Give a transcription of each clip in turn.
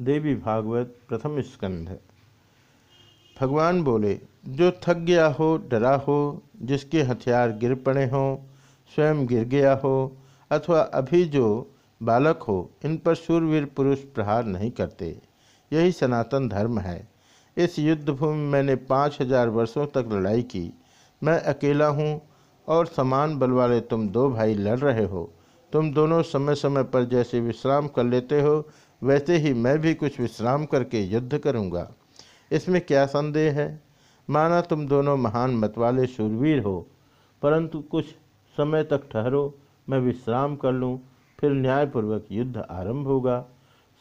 देवी भागवत प्रथम स्कंध भगवान बोले, जो थक गया हो, डरा हो, जिसके हथियार गिर पड़े हों, स्वयं गिर गया हो, अथवा अभी जो बालक हो, इन पर शूरवीर पुरुष प्रहार नहीं करते। यही सनातन धर्म है। इस युद्ध भूमि मैंने पाँच हज़ार वर्षों तक लड़ाई की। मैं अकेला हूँ और समान बल वाले तुम दो भाई लड़ रहे हो। तुम दोनों समय समय पर जैसे विश्राम कर लेते हो वैसे ही मैं भी कुछ विश्राम करके युद्ध करूँगा। इसमें क्या संदेह है? माना तुम दोनों महान मतवाले शूरवीर हो, परंतु कुछ समय तक ठहरो, मैं विश्राम कर लूँ, फिर न्यायपूर्वक युद्ध आरंभ होगा।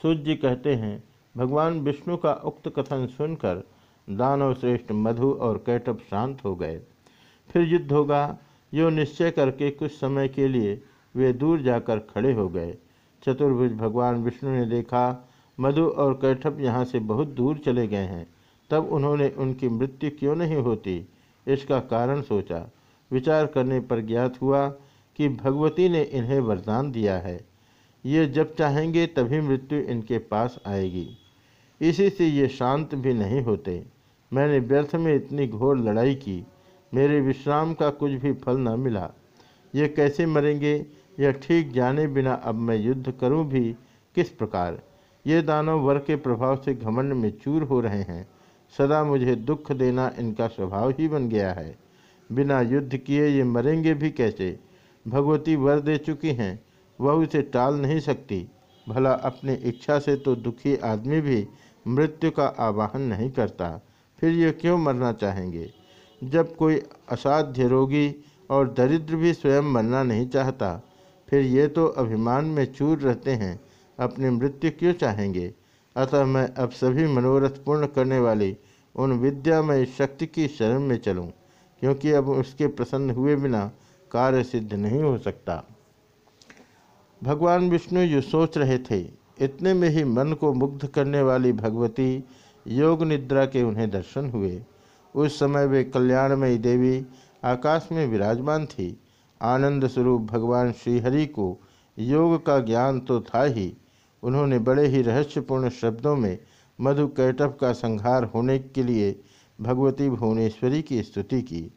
सूर्य जी कहते हैं, भगवान विष्णु का उक्त कथन सुनकर दानव श्रेष्ठ मधु और कैटअप शांत हो गए। फिर युद्ध होगा, यो निश्चय करके कुछ समय के लिए वे दूर जाकर खड़े हो गए। चतुर्भुज भगवान विष्णु ने देखा, मधु और कैठप यहाँ से बहुत दूर चले गए हैं। तब उन्होंने उनकी मृत्यु क्यों नहीं होती, इसका कारण सोचा। विचार करने पर ज्ञात हुआ कि भगवती ने इन्हें वरदान दिया है। ये जब चाहेंगे तभी मृत्यु इनके पास आएगी। इसी से ये शांत भी नहीं होते। मैंने व्यर्थ में इतनी घोर लड़ाई की। मेरे विश्राम का कुछ भी फल न मिला। ये कैसे मरेंगे? यह ठीक जाने बिना अब मैं युद्ध करूँ भी किस प्रकार? ये दानव वर के प्रभाव से घमंड में चूर हो रहे हैं। सदा मुझे दुख देना इनका स्वभाव ही बन गया है। बिना युद्ध किए ये मरेंगे भी कैसे? भगवती वर दे चुकी हैं, वह उसे टाल नहीं सकती। भला अपनी इच्छा से तो दुखी आदमी भी मृत्यु का आवाहन नहीं करता, फिर ये क्यों मरना चाहेंगे? जब कोई असाध्य रोगी और दरिद्र भी स्वयं मरना नहीं चाहता। फिर ये तो अभिमान में चूर रहते हैं। अपनी मृत्यु क्यों चाहेंगे? अतः मैं अब सभी मनोरथ पूर्ण करने वाली उन विद्यामय शक्ति की शरण में चलूँ, क्योंकि अब उसके प्रसन्न हुए बिना कार्य सिद्ध नहीं हो सकता। भगवान विष्णु जो सोच रहे थे इतने में ही मन को मुग्ध करने वाली भगवती योग निद्रा के उन्हें दर्शन हुए। उस समय वे कल्याणमयी देवी आकाश में विराजमान थी। आनंद स्वरूप भगवान श्रीहरि को योग का ज्ञान तो था ही। उन्होंने बड़े ही रहस्यपूर्ण शब्दों में मधु कैटभ का संहार होने के लिए भगवती भुवनेश्वरी की स्तुति की।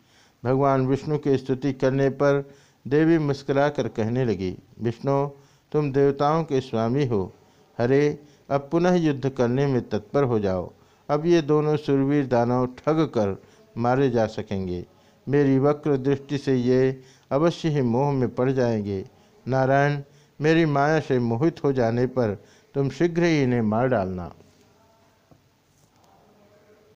भगवान विष्णु की स्तुति करने पर देवी मुस्कुराकर कहने लगी, विष्णु, तुम देवताओं के स्वामी हो। हरे, अब पुनः युद्ध करने में तत्पर हो जाओ। अब ये दोनों सुरवीर दानव ठग कर मारे जा सकेंगे। मेरी वक्र दृष्टि से ये अवश्य ही मोह में पड़ जाएँगे। नारायण, मेरी माया से मोहित हो जाने पर तुम शीघ्र ही इन्हें मार डालना।